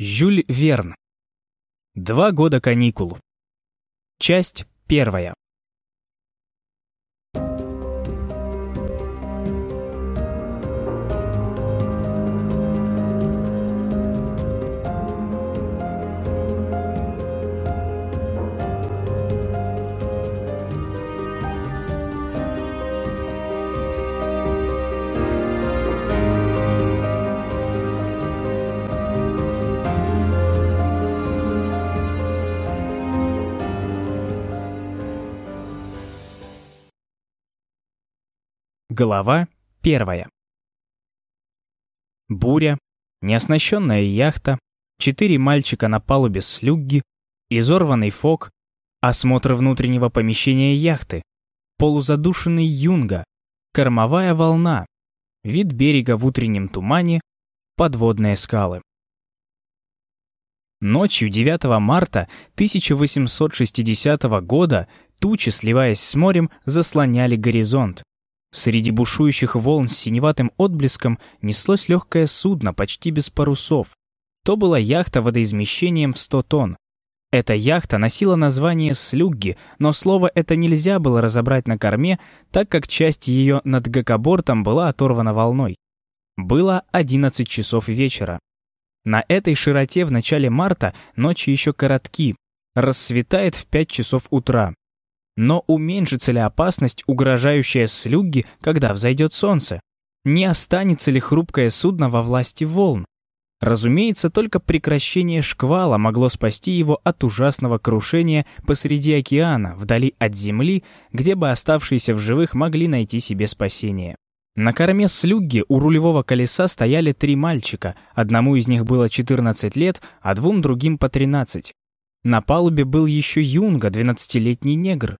Жюль Верн. Два года каникул. Часть первая. Глава первая. Буря, неоснащенная яхта, четыре мальчика на палубе слюгги, изорванный фок, осмотр внутреннего помещения яхты, полузадушенный юнга, кормовая волна, вид берега в утреннем тумане, подводные скалы. Ночью 9 марта 1860 года тучи, сливаясь с морем, заслоняли горизонт. Среди бушующих волн с синеватым отблеском неслось легкое судно почти без парусов. То была яхта водоизмещением в 100 тонн. Эта яхта носила название «Слюгги», но слово это нельзя было разобрать на корме, так как часть ее над гакобортом была оторвана волной. Было 11 часов вечера. На этой широте в начале марта ночи еще коротки, рассветает в 5 часов утра. Но уменьшится ли опасность, угрожающая слюги, когда взойдет солнце? Не останется ли хрупкое судно во власти волн? Разумеется, только прекращение шквала могло спасти его от ужасного крушения посреди океана, вдали от земли, где бы оставшиеся в живых могли найти себе спасение. На корме слюгги у рулевого колеса стояли три мальчика, одному из них было 14 лет, а двум другим по 13. На палубе был еще юнга, 12-летний негр.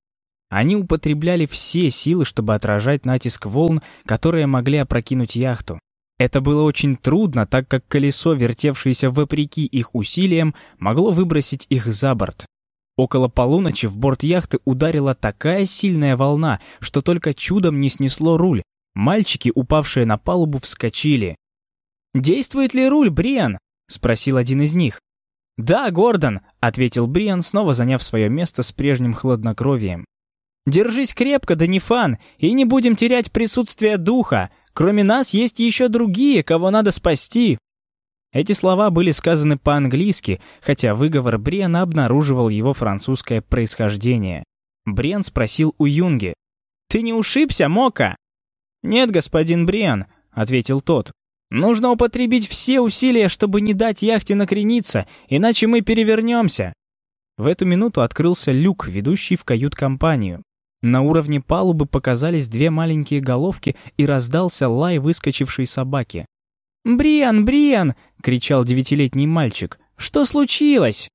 Они употребляли все силы, чтобы отражать натиск волн, которые могли опрокинуть яхту. Это было очень трудно, так как колесо, вертевшееся вопреки их усилиям, могло выбросить их за борт. Около полуночи в борт яхты ударила такая сильная волна, что только чудом не снесло руль. Мальчики, упавшие на палубу, вскочили. «Действует ли руль, Бриан?» — спросил один из них. «Да, Гордон», — ответил Бриан, снова заняв свое место с прежним хладнокровием. Держись крепко, Данифан, и не будем терять присутствие духа. Кроме нас есть еще другие, кого надо спасти». Эти слова были сказаны по-английски, хотя выговор Бриана обнаруживал его французское происхождение. Бриан спросил у Юнги. «Ты не ушибся, Мока?» «Нет, господин Бриан», — ответил тот. «Нужно употребить все усилия, чтобы не дать яхте накрениться, иначе мы перевернемся». В эту минуту открылся люк, ведущий в кают-компанию. На уровне палубы показались две маленькие головки и раздался лай выскочившей собаки. «Бриан, Бриан!» — кричал девятилетний мальчик. «Что случилось?»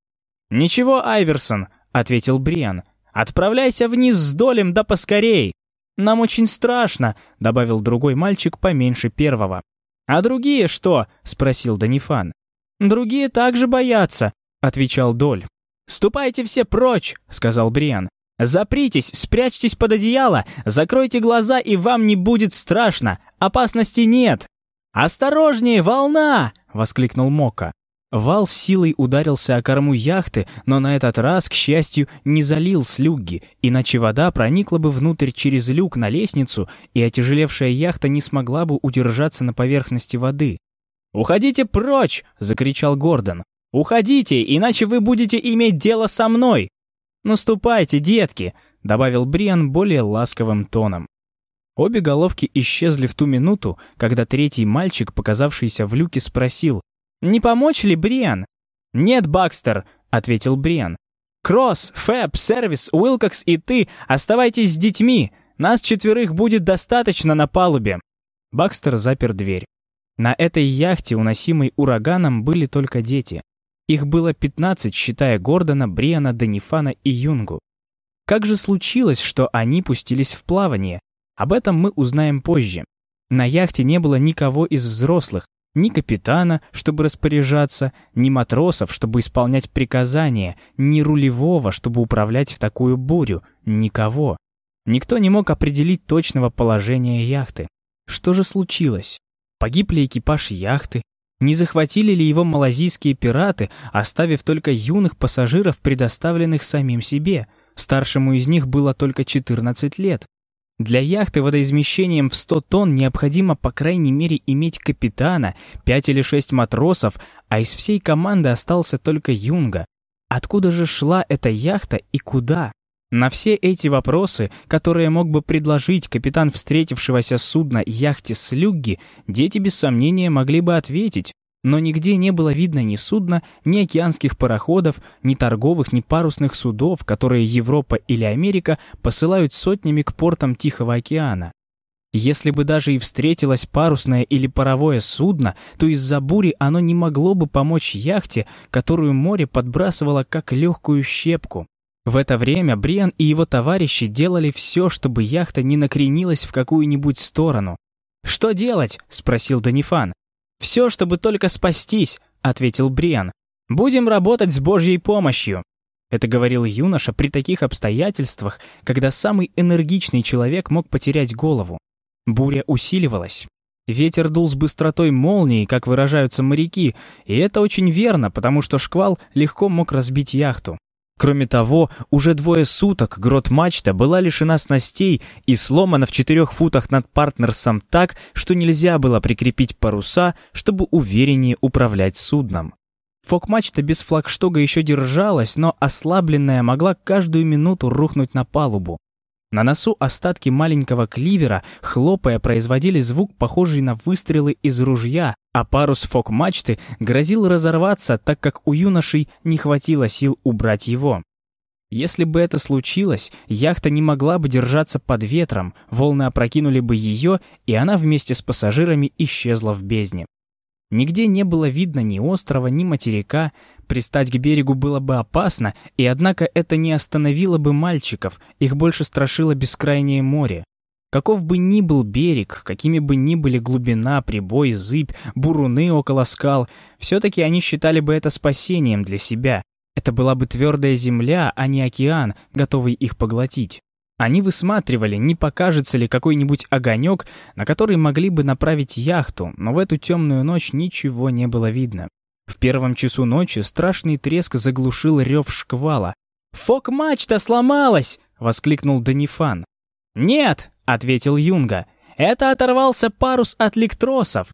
«Ничего, Айверсон», — ответил Бриан. «Отправляйся вниз с долем, да поскорей!» «Нам очень страшно», — добавил другой мальчик поменьше первого. «А другие что?» — спросил Данифан. «Другие также боятся», — отвечал Доль. «Ступайте все прочь», — сказал Бриан. Запритесь, спрячьтесь под одеяло, закройте глаза, и вам не будет страшно. Опасности нет. «Осторожнее, волна!» — воскликнул Мока. Вал с силой ударился о корму яхты, но на этот раз, к счастью, не залил слюги, иначе вода проникла бы внутрь через люк на лестницу, и отяжелевшая яхта не смогла бы удержаться на поверхности воды. «Уходите прочь!» — закричал Гордон. «Уходите, иначе вы будете иметь дело со мной!» «Наступайте, детки!» — добавил Бриан более ласковым тоном. Обе головки исчезли в ту минуту, когда третий мальчик, показавшийся в люке, спросил, «Не помочь ли, Бриан?» «Нет, Бакстер», — ответил Бриан. «Кросс, Фэб, Сервис, Уилкокс и ты оставайтесь с детьми. Нас четверых будет достаточно на палубе». Бакстер запер дверь. На этой яхте, уносимой ураганом, были только дети. Их было 15, считая Гордона, Бриана, Данифана и Юнгу. Как же случилось, что они пустились в плавание? Об этом мы узнаем позже. На яхте не было никого из взрослых, ни капитана, чтобы распоряжаться, ни матросов, чтобы исполнять приказания, ни рулевого, чтобы управлять в такую бурю, никого. Никто не мог определить точного положения яхты. Что же случилось? Погиб ли экипаж яхты? Не захватили ли его малазийские пираты, оставив только юных пассажиров, предоставленных самим себе? Старшему из них было только 14 лет. Для яхты водоизмещением в 100 тонн необходимо по крайней мере иметь капитана, 5 или 6 матросов, а из всей команды остался только Юнга. Откуда же шла эта яхта и куда? На все эти вопросы, которые мог бы предложить капитан встретившегося судна яхте Слюгги, дети без сомнения могли бы ответить, но нигде не было видно ни судна, ни океанских пароходов, ни торговых, ни парусных судов, которые Европа или Америка посылают сотнями к портам Тихого океана. Если бы даже и встретилось парусное или паровое судно, то из-за бури оно не могло бы помочь яхте, которую море подбрасывало как легкую щепку. В это время Бриан и его товарищи делали все, чтобы яхта не накренилась в какую-нибудь сторону. «Что делать?» — спросил Данифан. «Все, чтобы только спастись», — ответил Бриан. «Будем работать с Божьей помощью». Это говорил юноша при таких обстоятельствах, когда самый энергичный человек мог потерять голову. Буря усиливалась. Ветер дул с быстротой молнии, как выражаются моряки, и это очень верно, потому что шквал легко мог разбить яхту. Кроме того, уже двое суток грот-мачта была лишена снастей и сломана в четырех футах над партнерсом так, что нельзя было прикрепить паруса, чтобы увереннее управлять судном. Фок-мачта без флагштога еще держалась, но ослабленная могла каждую минуту рухнуть на палубу. На носу остатки маленького кливера, хлопая, производили звук, похожий на выстрелы из ружья, а парус фок-мачты грозил разорваться, так как у юношей не хватило сил убрать его. Если бы это случилось, яхта не могла бы держаться под ветром, волны опрокинули бы ее, и она вместе с пассажирами исчезла в бездне. Нигде не было видно ни острова, ни материка, Пристать к берегу было бы опасно, и однако это не остановило бы мальчиков, их больше страшило бескрайнее море. Каков бы ни был берег, какими бы ни были глубина, прибой, зыбь, буруны около скал, все-таки они считали бы это спасением для себя. Это была бы твердая земля, а не океан, готовый их поглотить. Они высматривали, не покажется ли какой-нибудь огонек, на который могли бы направить яхту, но в эту темную ночь ничего не было видно. В первом часу ночи страшный треск заглушил рев шквала. «Фок-мачта сломалась!» — воскликнул Данифан. «Нет!» — ответил Юнга. «Это оторвался парус от лектросов!»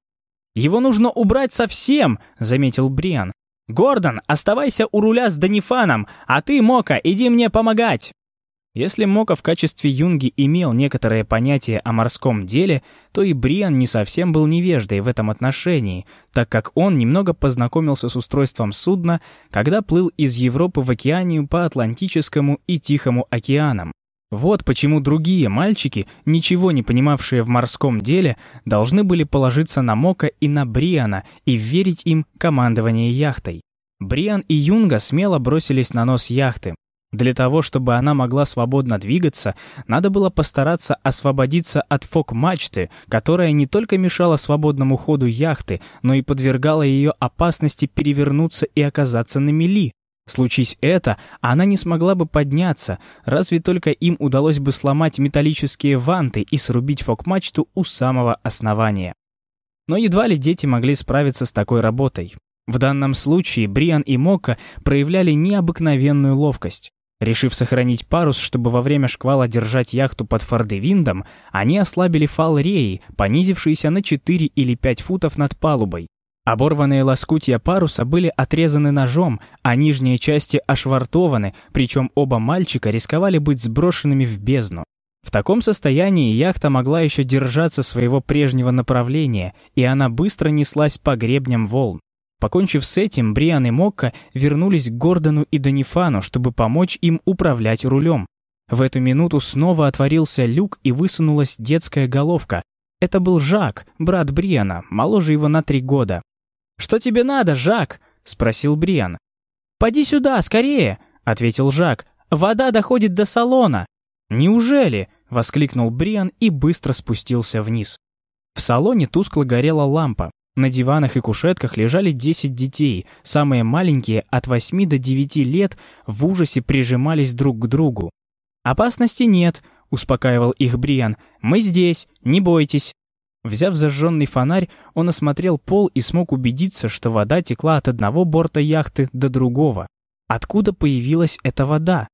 «Его нужно убрать совсем!» — заметил Бриан. «Гордон, оставайся у руля с Данифаном, а ты, Мока, иди мне помогать!» Если Мока в качестве юнги имел некоторое понятие о морском деле, то и Бриан не совсем был невеждой в этом отношении, так как он немного познакомился с устройством судна, когда плыл из Европы в Океанию по Атлантическому и Тихому океанам. Вот почему другие мальчики, ничего не понимавшие в морском деле, должны были положиться на Мока и на Бриана и верить им командование яхтой. Бриан и Юнга смело бросились на нос яхты, для того, чтобы она могла свободно двигаться, надо было постараться освободиться от фок-мачты, которая не только мешала свободному ходу яхты, но и подвергала ее опасности перевернуться и оказаться на мели. Случись это, она не смогла бы подняться, разве только им удалось бы сломать металлические ванты и срубить фок-мачту у самого основания. Но едва ли дети могли справиться с такой работой. В данном случае Бриан и Мока проявляли необыкновенную ловкость. Решив сохранить парус, чтобы во время шквала держать яхту под фордевиндом, они ослабили фал реи, понизившиеся на 4 или 5 футов над палубой. Оборванные лоскутья паруса были отрезаны ножом, а нижние части ошвартованы, причем оба мальчика рисковали быть сброшенными в бездну. В таком состоянии яхта могла еще держаться своего прежнего направления, и она быстро неслась по гребням волн. Покончив с этим, Бриан и Мокка вернулись к Гордону и Данифану, чтобы помочь им управлять рулем. В эту минуту снова отворился люк и высунулась детская головка. Это был Жак, брат Бриана, моложе его на три года. «Что тебе надо, Жак?» — спросил Бриан. «Поди сюда, скорее!» — ответил Жак. «Вода доходит до салона!» «Неужели?» — воскликнул Бриан и быстро спустился вниз. В салоне тускло горела лампа. На диванах и кушетках лежали 10 детей, самые маленькие от 8 до 9 лет в ужасе прижимались друг к другу. «Опасности нет», — успокаивал их Бриан. «Мы здесь, не бойтесь». Взяв зажженный фонарь, он осмотрел пол и смог убедиться, что вода текла от одного борта яхты до другого. Откуда появилась эта вода?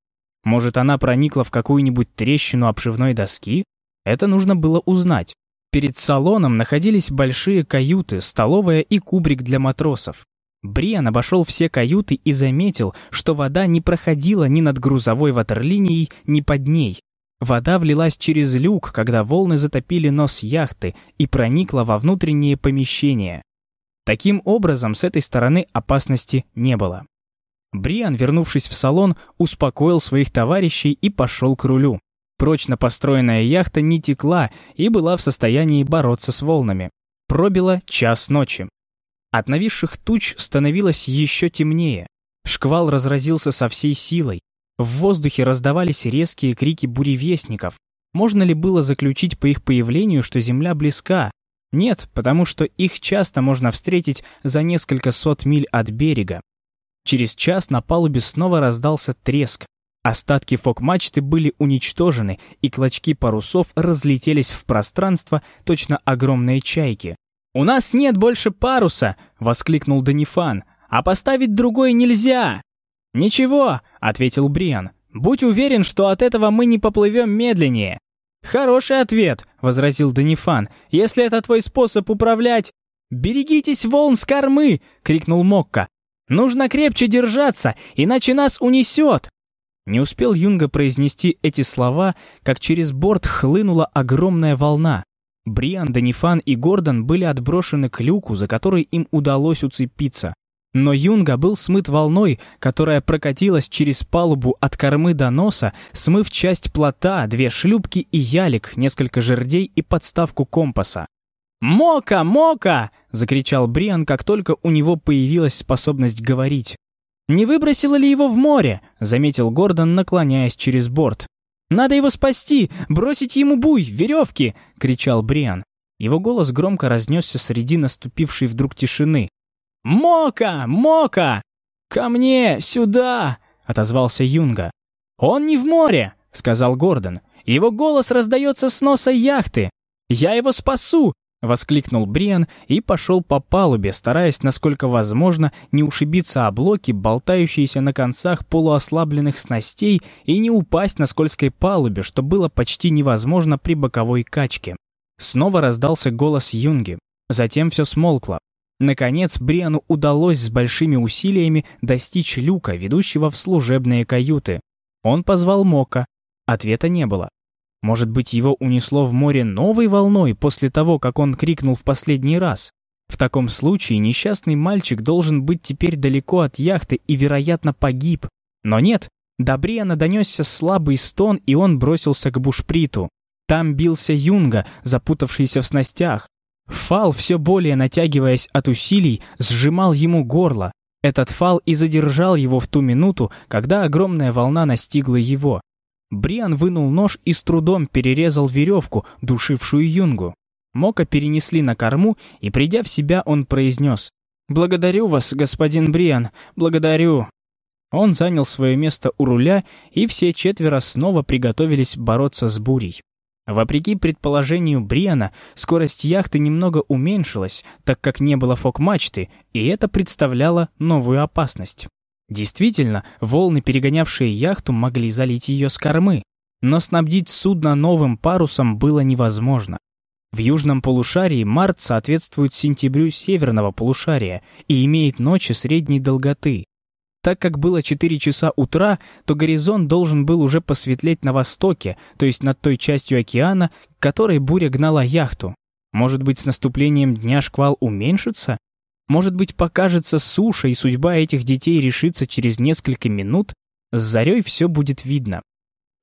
Может, она проникла в какую-нибудь трещину обшивной доски? Это нужно было узнать. Перед салоном находились большие каюты, столовая и кубрик для матросов. Бриан обошел все каюты и заметил, что вода не проходила ни над грузовой ватерлинией, ни под ней. Вода влилась через люк, когда волны затопили нос яхты и проникла во внутренние помещения. Таким образом, с этой стороны опасности не было. Бриан, вернувшись в салон, успокоил своих товарищей и пошел к рулю. Прочно построенная яхта не текла и была в состоянии бороться с волнами. Пробило час ночи. От нависших туч становилось еще темнее. Шквал разразился со всей силой. В воздухе раздавались резкие крики буревестников. Можно ли было заключить по их появлению, что Земля близка? Нет, потому что их часто можно встретить за несколько сот миль от берега. Через час на палубе снова раздался треск. Остатки фок-мачты были уничтожены, и клочки парусов разлетелись в пространство, точно огромные чайки. «У нас нет больше паруса!» — воскликнул Данифан. «А поставить другой нельзя!» «Ничего», — ответил Бриан. «Будь уверен, что от этого мы не поплывем медленнее». «Хороший ответ», — возразил Данифан. «Если это твой способ управлять...» «Берегитесь волн с кормы!» — крикнул Мокка. «Нужно крепче держаться, иначе нас унесет!» Не успел Юнга произнести эти слова, как через борт хлынула огромная волна. Бриан, Данифан и Гордон были отброшены к люку, за который им удалось уцепиться. Но Юнга был смыт волной, которая прокатилась через палубу от кормы до носа, смыв часть плота, две шлюпки и ялик, несколько жердей и подставку компаса. «Мока! Мока!» — закричал Бриан, как только у него появилась способность говорить. «Не выбросило ли его в море?» — заметил Гордон, наклоняясь через борт. «Надо его спасти! Бросить ему буй, веревки!» — кричал Бриан. Его голос громко разнесся среди наступившей вдруг тишины. «Мока! Мока! Ко мне! Сюда!» — отозвался Юнга. «Он не в море!» — сказал Гордон. «Его голос раздается с носа яхты! Я его спасу! — воскликнул Бриан и пошел по палубе, стараясь, насколько возможно, не ушибиться о блоки, болтающиеся на концах полуослабленных снастей, и не упасть на скользкой палубе, что было почти невозможно при боковой качке. Снова раздался голос Юнги. Затем все смолкло. Наконец, Бриану удалось с большими усилиями достичь люка, ведущего в служебные каюты. Он позвал Мока. Ответа не было. Может быть, его унесло в море новой волной после того, как он крикнул в последний раз? В таком случае несчастный мальчик должен быть теперь далеко от яхты и, вероятно, погиб. Но нет, до Бриана донесся слабый стон, и он бросился к бушприту. Там бился Юнга, запутавшийся в снастях. Фал, все более натягиваясь от усилий, сжимал ему горло. Этот фал и задержал его в ту минуту, когда огромная волна настигла его. Бриан вынул нож и с трудом перерезал веревку, душившую Юнгу. Мока перенесли на корму, и, придя в себя, он произнес «Благодарю вас, господин Бриан, благодарю». Он занял свое место у руля, и все четверо снова приготовились бороться с бурей. Вопреки предположению Бриана, скорость яхты немного уменьшилась, так как не было фок-мачты, и это представляло новую опасность. Действительно, волны, перегонявшие яхту, могли залить ее с кормы, но снабдить судно новым парусом было невозможно. В южном полушарии март соответствует сентябрю северного полушария и имеет ночи средней долготы. Так как было 4 часа утра, то горизонт должен был уже посветлеть на востоке, то есть над той частью океана, к которой буря гнала яхту. Может быть, с наступлением дня шквал уменьшится? Может быть, покажется суша, и судьба этих детей решится через несколько минут? С зарей все будет видно.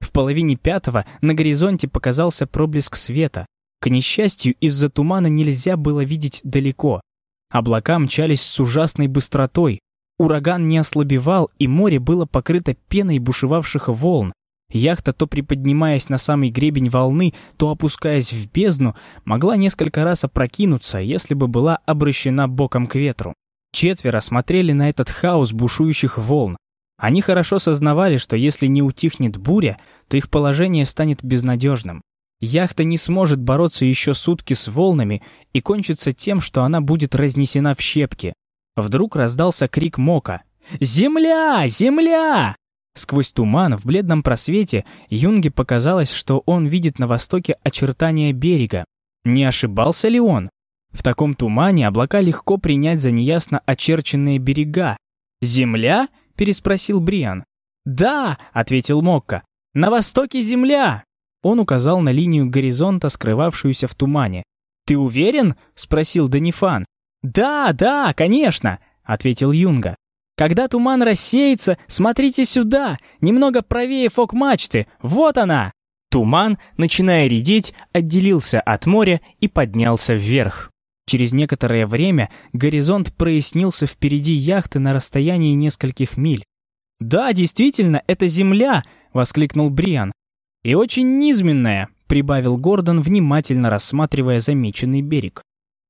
В половине пятого на горизонте показался проблеск света. К несчастью, из-за тумана нельзя было видеть далеко. Облака мчались с ужасной быстротой. Ураган не ослабевал, и море было покрыто пеной бушевавших волн. Яхта, то приподнимаясь на самый гребень волны, то опускаясь в бездну, могла несколько раз опрокинуться, если бы была обращена боком к ветру. Четверо смотрели на этот хаос бушующих волн. Они хорошо сознавали, что если не утихнет буря, то их положение станет безнадежным. Яхта не сможет бороться еще сутки с волнами и кончится тем, что она будет разнесена в щепки. Вдруг раздался крик Мока. «Земля! Земля!» Сквозь туман в бледном просвете Юнге показалось, что он видит на востоке очертания берега. Не ошибался ли он? В таком тумане облака легко принять за неясно очерченные берега. «Земля?» — переспросил Бриан. «Да!» — ответил Мокка. «На востоке земля!» Он указал на линию горизонта, скрывавшуюся в тумане. «Ты уверен?» — спросил Данифан. «Да, да, конечно!» — ответил Юнга. Когда туман рассеется, смотрите сюда, немного правее фок-мачты, вот она!» Туман, начиная редеть, отделился от моря и поднялся вверх. Через некоторое время горизонт прояснился впереди яхты на расстоянии нескольких миль. «Да, действительно, это земля!» — воскликнул Бриан. «И очень низменная», — прибавил Гордон, внимательно рассматривая замеченный берег.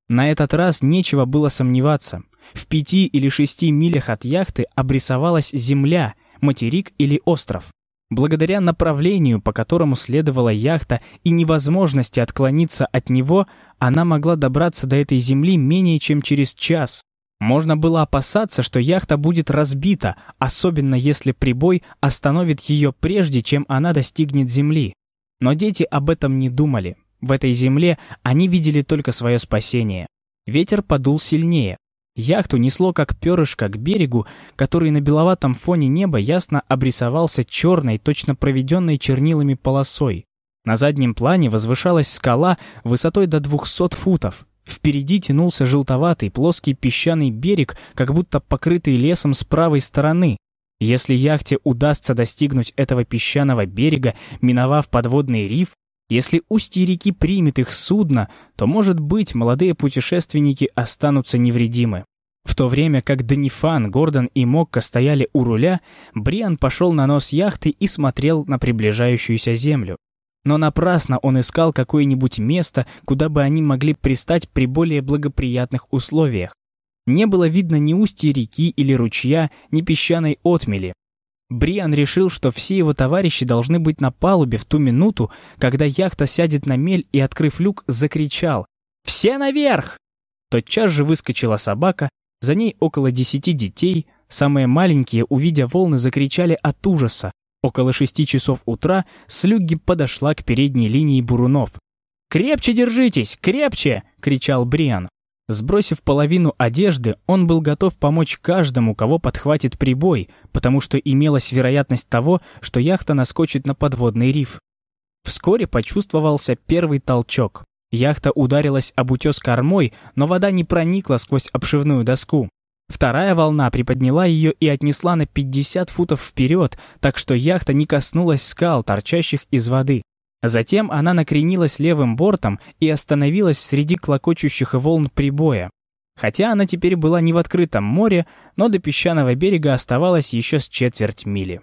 На этот раз нечего было сомневаться. В пяти или шести милях от яхты обрисовалась земля, материк или остров. Благодаря направлению, по которому следовала яхта, и невозможности отклониться от него, она могла добраться до этой земли менее чем через час. Можно было опасаться, что яхта будет разбита, особенно если прибой остановит ее прежде, чем она достигнет земли. Но дети об этом не думали. В этой земле они видели только свое спасение. Ветер подул сильнее. Яхту несло как перышко к берегу, который на беловатом фоне неба ясно обрисовался черной, точно проведенной чернилами полосой. На заднем плане возвышалась скала высотой до 200 футов. Впереди тянулся желтоватый плоский песчаный берег, как будто покрытый лесом с правой стороны. Если яхте удастся достигнуть этого песчаного берега, миновав подводный риф, если устье реки примет их судно, то, может быть, молодые путешественники останутся невредимы. В то время как Данифан, Гордон и Мокка стояли у руля, Бриан пошел на нос яхты и смотрел на приближающуюся землю. Но напрасно он искал какое-нибудь место, куда бы они могли пристать при более благоприятных условиях. Не было видно ни устья реки или ручья, ни песчаной отмели. Бриан решил, что все его товарищи должны быть на палубе в ту минуту, когда яхта сядет на мель и, открыв люк, закричал «Все наверх!». Тотчас же выскочила собака, за ней около десяти детей, самые маленькие, увидя волны, закричали от ужаса. Около шести часов утра Слюгги подошла к передней линии бурунов. «Крепче держитесь! Крепче!» — кричал Бриан. Сбросив половину одежды, он был готов помочь каждому, кого подхватит прибой, потому что имелась вероятность того, что яхта наскочит на подводный риф. Вскоре почувствовался первый толчок. Яхта ударилась об утес кормой, но вода не проникла сквозь обшивную доску. Вторая волна приподняла ее и отнесла на 50 футов вперед, так что яхта не коснулась скал, торчащих из воды. Затем она накренилась левым бортом и остановилась среди клокочущих волн прибоя. Хотя она теперь была не в открытом море, но до песчаного берега оставалось еще с четверть мили.